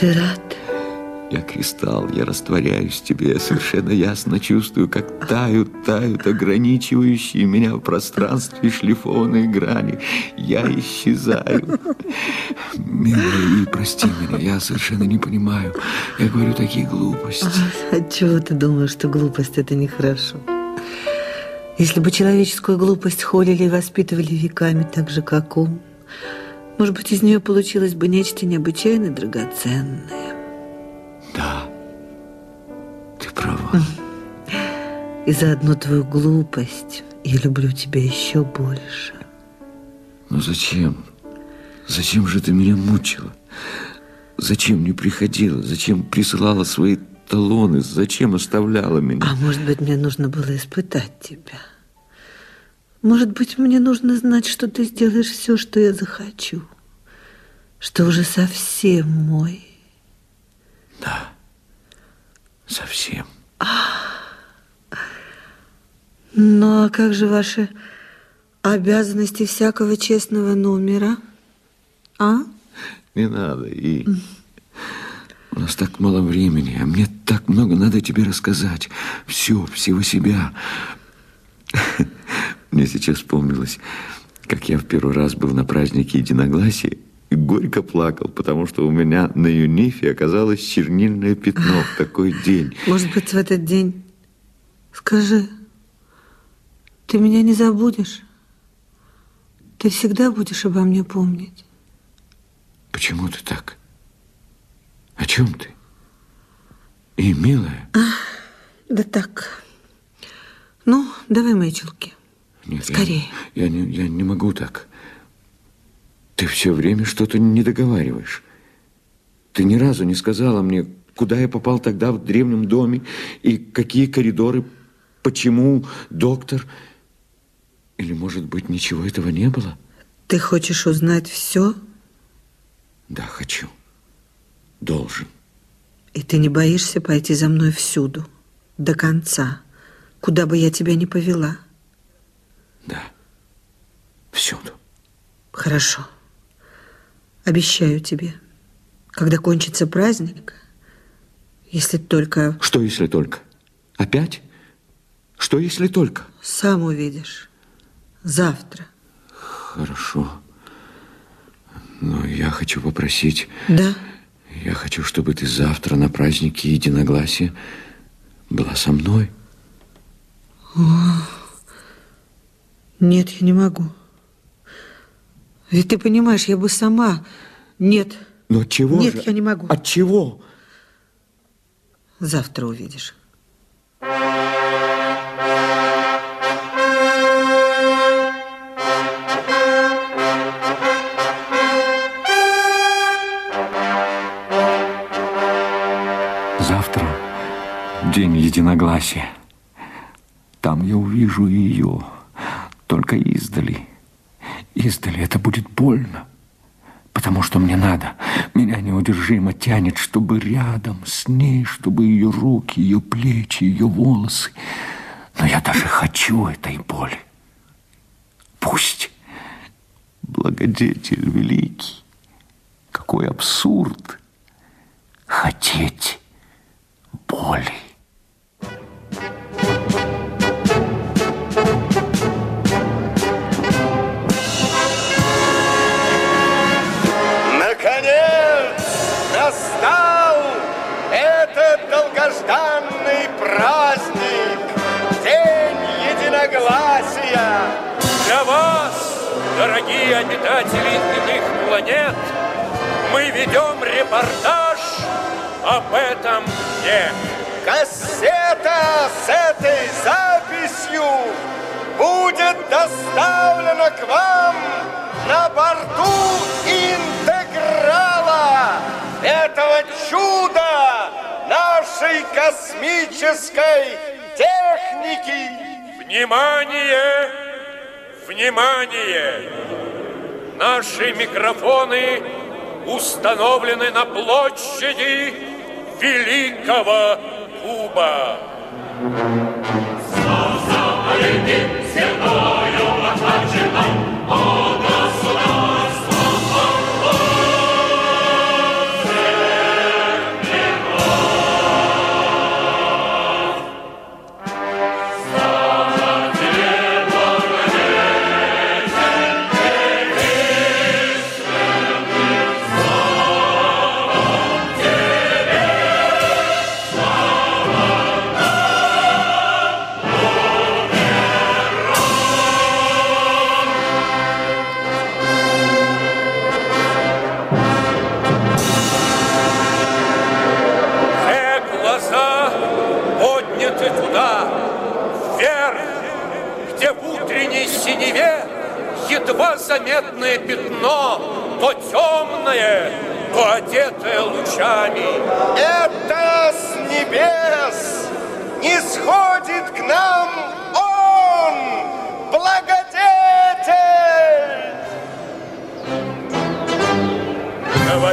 Ты рад? Я кристалл, я растворяюсь в тебе, я совершенно ясно чувствую, как тают, тают ограничивающие меня в пространстве шлифованные грани. Я исчезаю. Милая, и прости меня, я совершенно не понимаю. Я говорю такие глупости. А, отчего ты думаешь, что глупость – это нехорошо? Если бы человеческую глупость холили и воспитывали веками так же, как ум, может быть, из нее получилось бы нечто необычайно драгоценное. Да, ты права. И за одну твою глупость я люблю тебя еще больше. Но зачем? Зачем же ты меня мучила? Зачем не приходила? Зачем присылала свои талоны? Зачем оставляла меня? А может быть, мне нужно было испытать тебя? Может быть, мне нужно знать, что ты сделаешь все, что я захочу? Что уже совсем мой? Да, совсем. Ну, а как же ваши обязанности всякого честного номера? А? Не надо, и... У нас так мало времени, а мне так много надо тебе рассказать. Все, всего себя. Мне сейчас вспомнилось, как я в первый раз был на празднике единогласия и горько плакал, потому что у меня на юнифе оказалось чернильное пятно в такой день. Может быть, в этот день... Скажи, ты меня не забудешь? Ты всегда будешь обо мне помнить? Почему ты так? О чем ты? И, милая... А, да так. Ну, давай мои чулки. Нет, Скорее. Я, я, не, я не могу так. Ты все время что-то не договариваешь. Ты ни разу не сказала мне, куда я попал тогда в древнем доме и какие коридоры, почему доктор... Или, может быть, ничего этого не было? Ты хочешь узнать все? Да, хочу. Должен. И ты не боишься пойти за мной всюду, до конца, куда бы я тебя ни повела? Да, всюду. Хорошо. Обещаю тебе, когда кончится праздник, если только... Что, если только? Опять? Что, если только? Сам увидишь. Завтра. Хорошо. Но я хочу попросить... Да? Я хочу, чтобы ты завтра на празднике единогласия была со мной. О, нет, я не могу. Ведь ты понимаешь, я бы сама... Нет. Но от чего Нет, же? я не могу. От чего? Завтра увидишь. Завтра день единогласия. Там я увижу ее, только издали. Издали это будет больно, потому что мне надо. Меня неудержимо тянет, чтобы рядом с ней, чтобы ее руки, ее плечи, ее волосы. Но я даже хочу этой боли. Пусть благодетель великий. Какой абсурд хотеть боли. Обитатели иных планет, мы ведем репортаж об этом дне. Кассета с этой записью будет доставлена к вам на борту интеграла этого чуда нашей космической техники. Внимание! Внимание! Наши микрофоны установлены на площади Великого Куба. О,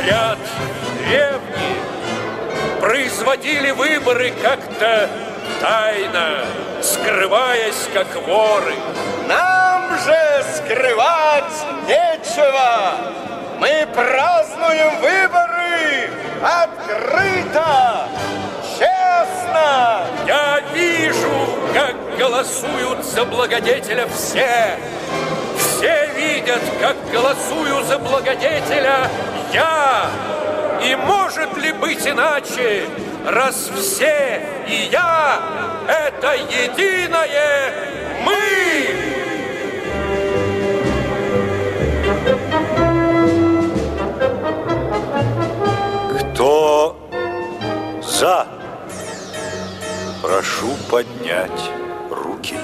Говорят, древние производили выборы как-то тайно, скрываясь как воры. Нам же скрывать нечего. Мы празднуем выборы открыто, честно. Я вижу, как голосуют за благодетеля все. Все видят, как голосую за благодетеля я. И может ли быть иначе, раз все и я – это единое мы? Кто за? Прошу поднять руки.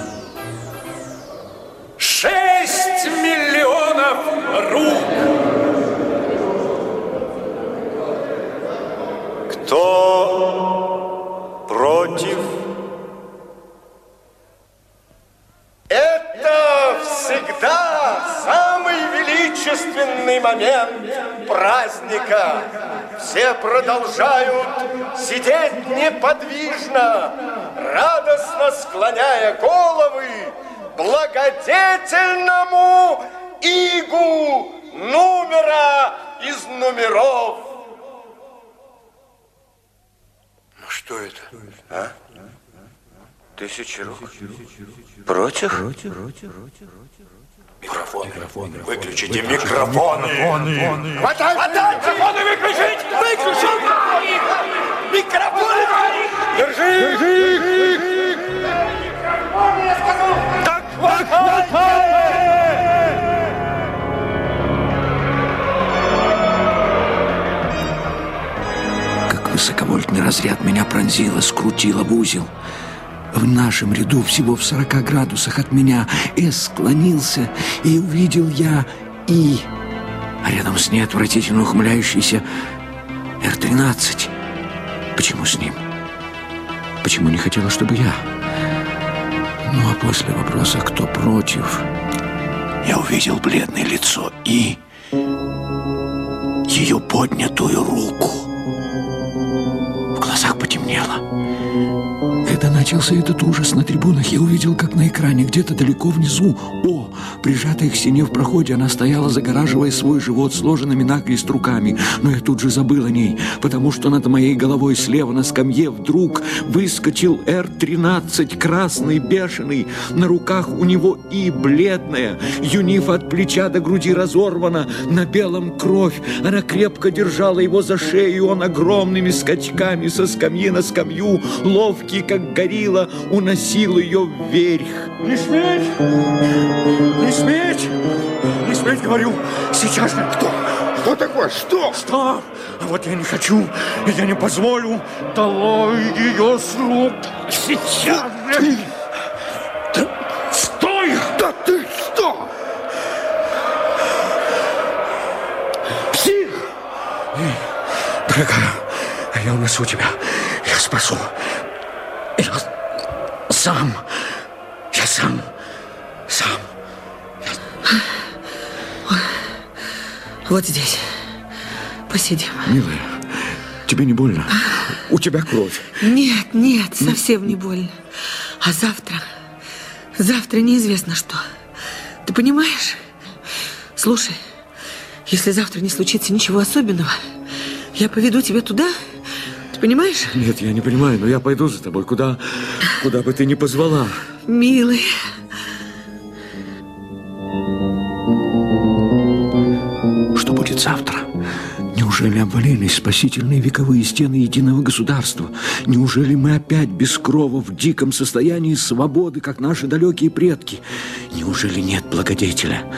Шесть миллионов рук. Продолжают сидеть неподвижно, радостно склоняя головы благодетельному игу номера из номеров. Ну что это? А? Тысяча рук. Против? Микрофоны. Микрофоны. Выключите микрофоны. Хватай! Хватай! Микрофоны выключить! Выключить! Микрофоны! Держи! Держи! Микрофоны, я сказал! Так хватай! Как высоковольтный разряд меня пронзило, скрутило в узел. В нашем ряду, всего в 40 градусах от меня, С склонился, и увидел я И. А рядом с ней отвратительно ухмыляющийся Р-13. Почему с ним? Почему не хотела, чтобы я? Ну, а после вопроса, кто против, я увидел бледное лицо И. Ее поднятую руку. В глазах потемнело. Когда начался этот ужас на трибунах, я увидел, как на экране где-то далеко внизу О, прижатая к стене в проходе, она стояла, загораживая свой живот сложенными накрест руками. Но я тут же забыл о ней, потому что над моей головой слева на скамье вдруг выскочил Р-13, красный, бешеный. На руках у него и бледная, юниф от плеча до груди разорвана, на белом кровь. Она крепко держала его за шею, он огромными скачками со скамьи на скамью, ловкий, как горилла, уносил ее вверх. Не сметь! Не сметь! Не сметь, говорю! Сейчас же! Кто? Кто такой? Что? Что? А вот я не хочу, и я не позволю. Долой ее с рук! Сейчас же! Ты! Ты! Стой! Да ты что? Псих! Дорогая, я унесу тебя. Я спасу. Я сам. Я сам. Сам. Вот здесь. Посидим. Милая, тебе не больно? У тебя кровь. Нет, нет, совсем не больно. А завтра, завтра неизвестно что. Ты понимаешь? Слушай, если завтра не случится ничего особенного, я поведу тебя туда, понимаешь? Нет, я не понимаю, но я пойду за тобой, куда, куда бы ты ни позвала. Милый, Что будет завтра? Неужели обвалились спасительные вековые стены единого государства? Неужели мы опять без крова в диком состоянии свободы, как наши далекие предки? Неужели нет благодетеля?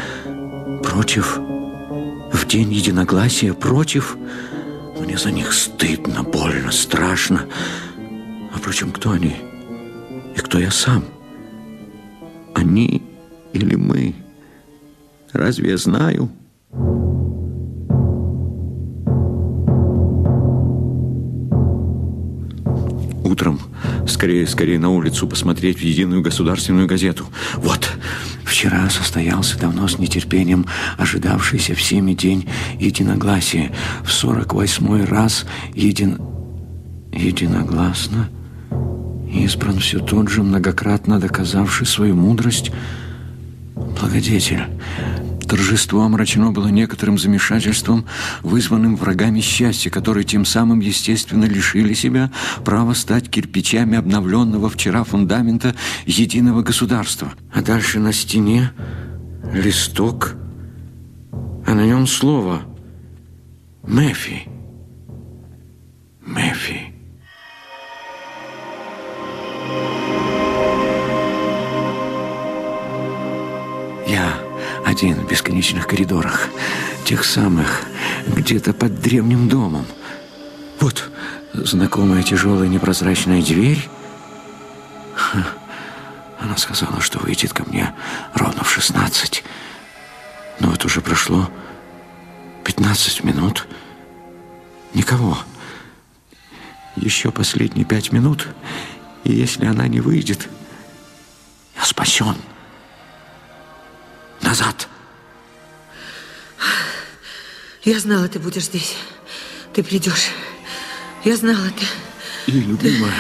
Против? В день единогласия против? Мне за них стыдно, больно, страшно. А впрочем, кто они? И кто я сам? Они или мы? Разве я знаю? Утром скорее, скорее на улицу посмотреть в единую государственную газету. Вот, вчера состоялся давно с нетерпением ожидавшийся всеми день единогласия. В сорок восьмой раз един... единогласно избран все тот же, многократно доказавший свою мудрость, благодетель. Торжество омрачено было некоторым замешательством, вызванным врагами счастья, которые тем самым, естественно, лишили себя права стать кирпичами обновленного вчера фундамента единого государства. А дальше на стене листок, а на нем слово «Мэфи». Один в бесконечных коридорах, тех самых, где-то под древним домом. Вот знакомая тяжелая непрозрачная дверь. Ха. Она сказала, что выйдет ко мне ровно в 16. Но вот уже прошло 15 минут. Никого. Еще последние пять минут, и если она не выйдет, я спасен назад. Я знала, ты будешь здесь. Ты придешь. Я знала ты. И, любимая,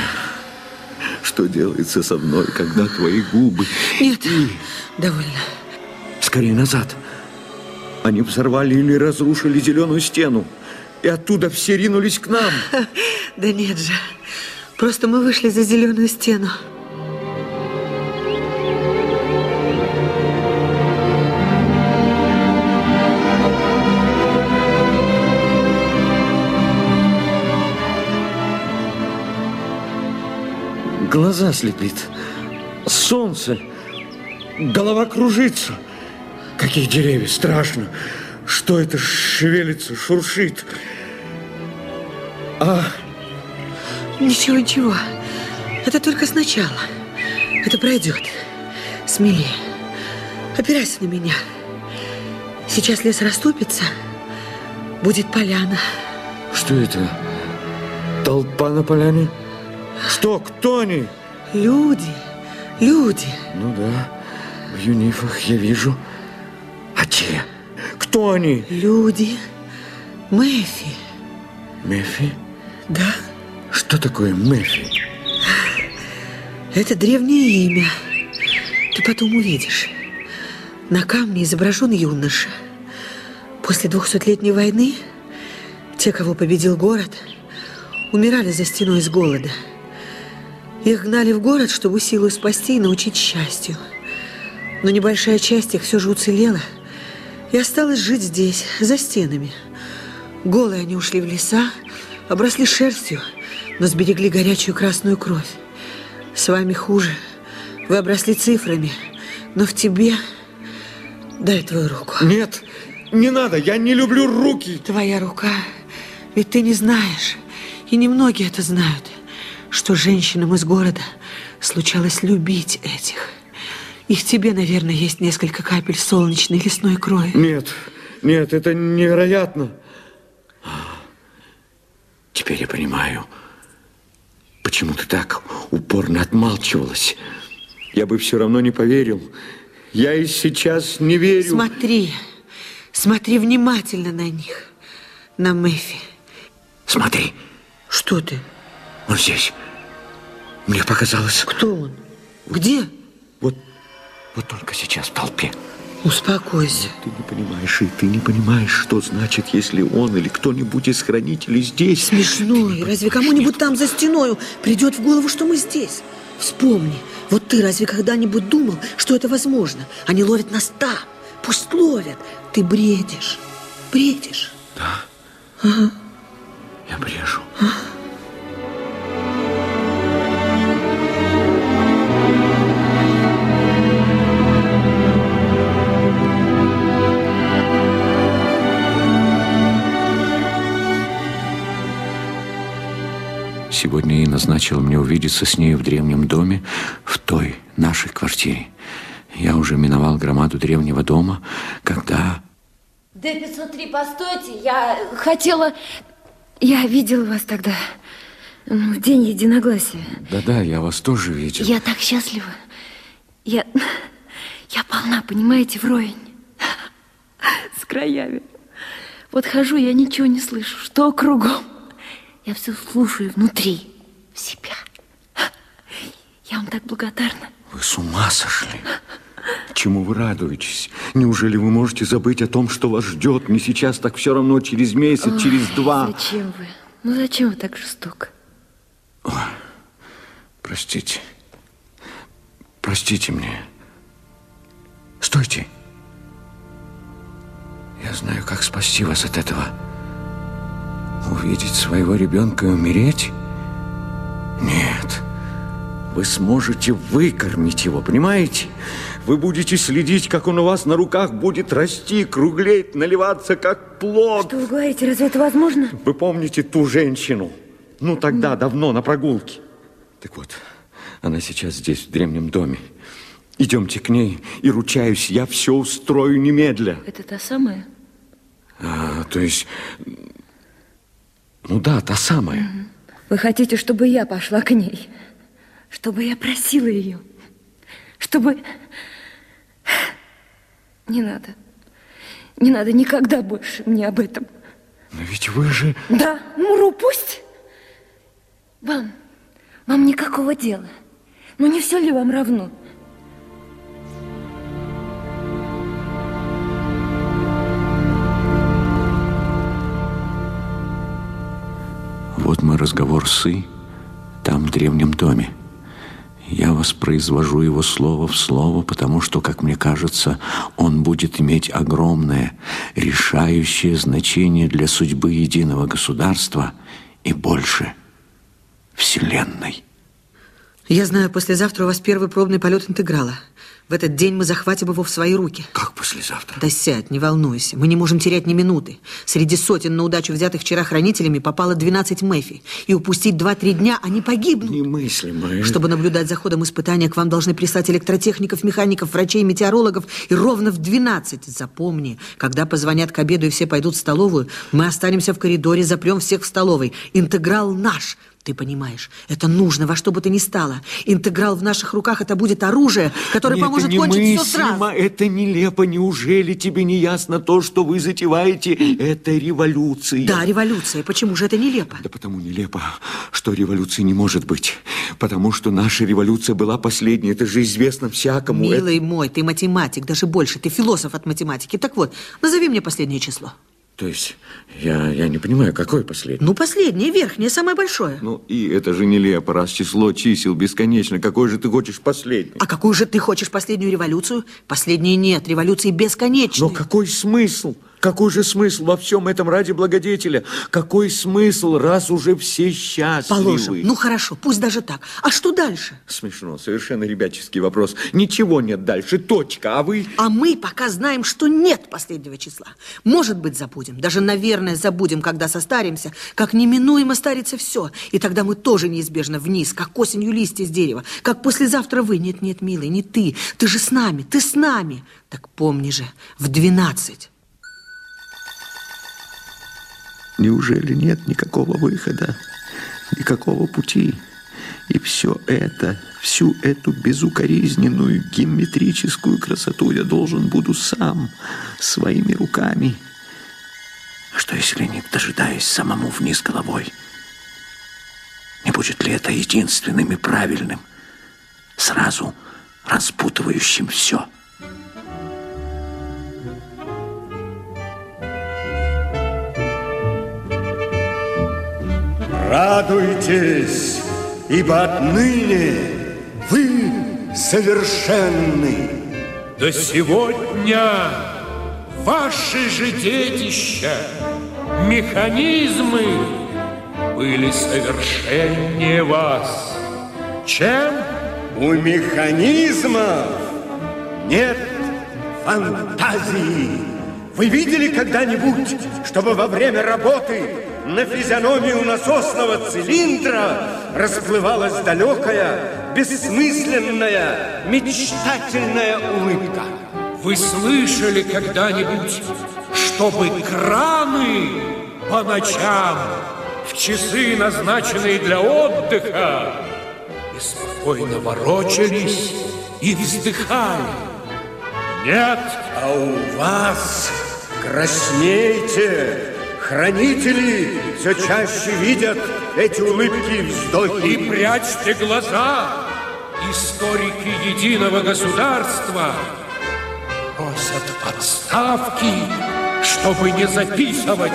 что делается со мной, когда твои губы... Нет, и... довольно. Скорее назад. Они взорвали или разрушили зеленую стену. И оттуда все ринулись к нам. Да нет же. Просто мы вышли за зеленую стену. Глаза слепит. Солнце. Голова кружится. Какие деревья, страшно. Что это шевелится, шуршит? А... Ничего, ничего. Это только сначала. Это пройдет. Смелее. Опирайся на меня. Сейчас лес расступится. Будет поляна. Что это? Толпа на поляне? Что? Кто они? Люди. Люди. Ну да, в юнифах я вижу. А те? Кто они? Люди. Мэфи. Мэфи? Да. Что такое Мэфи? Это древнее имя. Ты потом увидишь. На камне изображен юноша. После двухсотлетней войны те, кого победил город, умирали за стеной с голода. Их гнали в город, чтобы силу спасти и научить счастью. Но небольшая часть их все же уцелела и осталась жить здесь, за стенами. Голые они ушли в леса, обросли шерстью, но сберегли горячую красную кровь. С вами хуже. Вы обросли цифрами, но в тебе... Дай твою руку. Нет, не надо, я не люблю руки. Твоя рука. Ведь ты не знаешь, и немногие это знают, что женщинам из города случалось любить этих. И в тебе, наверное, есть несколько капель солнечной лесной крови. Нет, нет, это невероятно. Теперь я понимаю, почему ты так упорно отмалчивалась. Я бы все равно не поверил. Я и сейчас не верю. Смотри, смотри внимательно на них, на Мэфи. Смотри. Что ты? Он здесь. Мне показалось. Кто он? Где? Вот, вот только сейчас в толпе. Успокойся. Ты не понимаешь, и ты не понимаешь, что значит, если он или кто-нибудь из хранителей здесь. Смешно. И разве кому-нибудь там за стеною придет в голову, что мы здесь? Вспомни, вот ты разве когда-нибудь думал, что это возможно? Они ловят нас там. Пусть ловят. Ты бредишь. Бредишь. Да? Ага. Я брежу. А? Сегодня и назначила мне увидеться с ней в древнем доме, в той нашей квартире. Я уже миновал громаду древнего дома, когда... Д-503, постойте, я хотела... Я видела вас тогда, ну, в день единогласия. Да-да, я вас тоже видел. Я так счастлива. Я... Я полна, понимаете, вровень. С краями. Вот хожу, я ничего не слышу. Что кругом? Я все слушаю внутри, в себя. Я вам так благодарна. Вы с ума сошли? Чему вы радуетесь? Неужели вы можете забыть о том, что вас ждет? Не сейчас, так все равно через месяц, Ой, через два. Зачем вы? Ну зачем вы так жестоко? Ой, простите. Простите мне. Стойте. Я знаю, как спасти вас от этого. Увидеть своего ребенка и умереть? Нет. Вы сможете выкормить его, понимаете? Вы будете следить, как он у вас на руках будет расти, круглеть, наливаться, как плод. Что вы говорите, разве это возможно? Вы помните ту женщину? Ну, тогда, давно, на прогулке. Так вот, она сейчас здесь, в древнем доме. Идемте к ней, и ручаюсь, я все устрою немедля. Это та самая? А, то есть, ну да, та самая. Вы хотите, чтобы я пошла к ней? Чтобы я просила ее? Чтобы... Не надо. Не надо никогда больше мне об этом. Но ведь вы же... Да, Муру, пусть. Вам, вам никакого дела. Ну не все ли вам равно? Разговор с И, там, в древнем доме. Я воспроизвожу его слово в слово, потому что, как мне кажется, он будет иметь огромное, решающее значение для судьбы единого государства и больше Вселенной. Я знаю, послезавтра у вас первый пробный полет интеграла. В этот день мы захватим его в свои руки. Как послезавтра? Да сядь, не волнуйся. Мы не можем терять ни минуты. Среди сотен на удачу взятых вчера хранителями попало 12 Мэфи. И упустить 2-3 дня они погибнут. Немыслимо. Чтобы наблюдать за ходом испытания, к вам должны прислать электротехников, механиков, врачей, метеорологов. И ровно в 12. Запомни, когда позвонят к обеду и все пойдут в столовую, мы останемся в коридоре, запрем всех в столовой. Интеграл наш. Ты понимаешь, это нужно во что бы то ни стало. Интеграл в наших руках это будет оружие, которое Нет, поможет это кончить все немыслимо, сразу. Это нелепо. Неужели тебе не ясно то, что вы затеваете? Это революция. Да, революция. Почему же это нелепо? Да потому нелепо, что революции не может быть. Потому что наша революция была последней. Это же известно всякому. Милый мой, ты математик, даже больше. Ты философ от математики. Так вот, назови мне последнее число. То есть, я, я не понимаю, какое последнее? Ну, последнее, верхнее, самое большое. Ну, и это же нелепо, раз число чисел бесконечно. Какое же ты хочешь последнее? А какую же ты хочешь последнюю революцию? Последней нет, революции бесконечны. Но какой смысл? Какой же смысл во всем этом ради благодетеля? Какой смысл, раз уже все счастливы? Положим. Ну, хорошо, пусть даже так. А что дальше? Смешно, совершенно ребяческий вопрос. Ничего нет дальше, точка, а вы... А мы пока знаем, что нет последнего числа. Может быть, забудем. Даже, наверное, забудем, когда состаримся, как неминуемо старится все. И тогда мы тоже неизбежно вниз, как осенью листья с дерева. Как послезавтра вы. Нет, нет, милый, не ты. Ты же с нами, ты с нами. Так помни же, в двенадцать. Неужели нет никакого выхода, никакого пути? И все это, всю эту безукоризненную геометрическую красоту я должен буду сам, своими руками. А что, если не дожидаясь самому вниз головой? Не будет ли это единственным и правильным, сразу распутывающим все? Радуйтесь, ибо отныне вы совершенны. До сегодня ваши же детища, механизмы, были совершеннее вас. Чем? У механизмов нет фантазии. Вы видели когда-нибудь, чтобы во время работы на физиономию насосного цилиндра расплывалась далекая, бессмысленная, мечтательная улыбка. Вы слышали когда-нибудь, чтобы краны по ночам в часы, назначенные для отдыха, беспокойно ворочались и вздыхали? Нет. А у вас краснейте, хранители все чаще видят эти улыбки и вздохи. И прячьте глаза, историки единого государства просят отставки, чтобы не записывать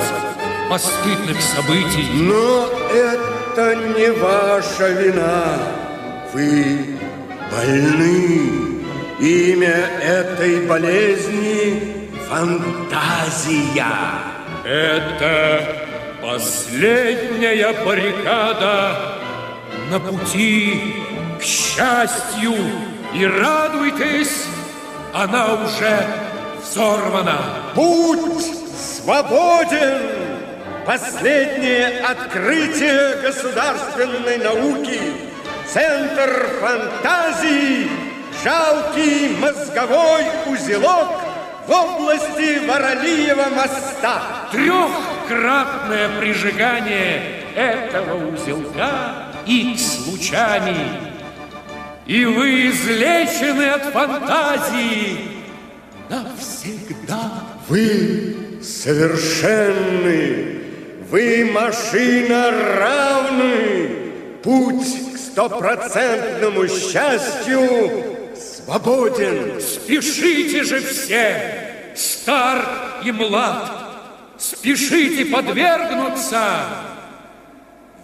постыдных событий. Но это не ваша вина. Вы больны. Имя этой болезни – фантазия. Это последняя баррикада на пути к счастью. И радуйтесь, она уже взорвана. Путь свободен! Последнее открытие государственной науки. Центр фантазии – жалкий мозговой узелок в области Вороньего моста. Трехкратное прижигание этого узелка X лучами. И вы излечены от фантазии навсегда. Вы совершенны, вы машина равны. Путь к стопроцентному счастью свободен. Спешите же все, стар и млад, спешите подвергнуться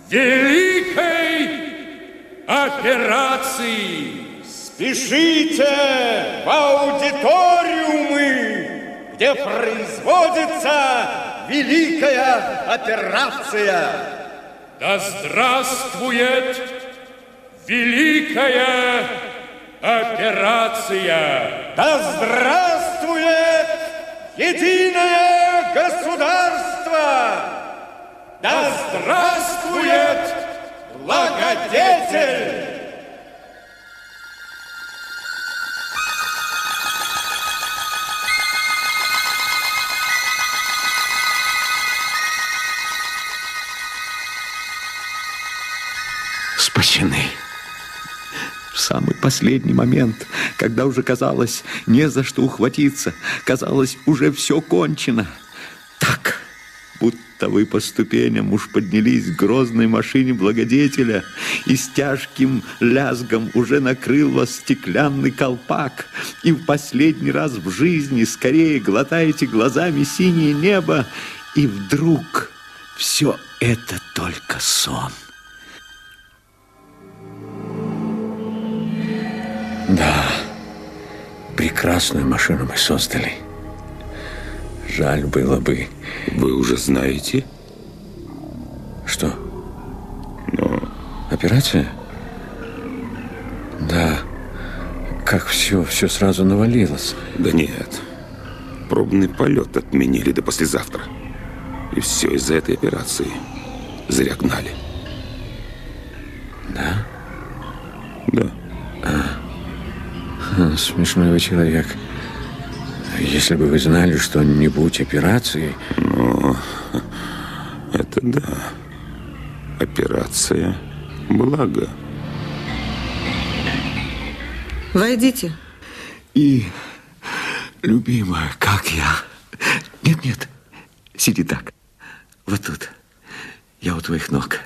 великой операции. Спешите в аудиториумы, где производится великая операция. Да здравствует великая операция! Операция! Да здравствует единое государство! Да здравствует благодетель! Спасены самый последний момент, когда уже казалось не за что ухватиться, казалось уже все кончено. Так, будто вы по ступеням уж поднялись к грозной машине благодетеля, и с тяжким лязгом уже накрыл вас стеклянный колпак, и в последний раз в жизни скорее глотаете глазами синее небо, и вдруг все это только сон. Да, прекрасную машину мы создали. Жаль было бы... Вы уже знаете? Что? Ну... Операция? Да. Как все, все сразу навалилось. Да нет. Пробный полет отменили до послезавтра. И все из-за этой операции. Зря гнали. Да? Да. Смешной вы человек. Если бы вы знали что-нибудь операции... Ну, это да. Операция. Благо. Войдите. И, любимая, как я... Нет-нет, сиди так. Вот тут. Я у твоих ног.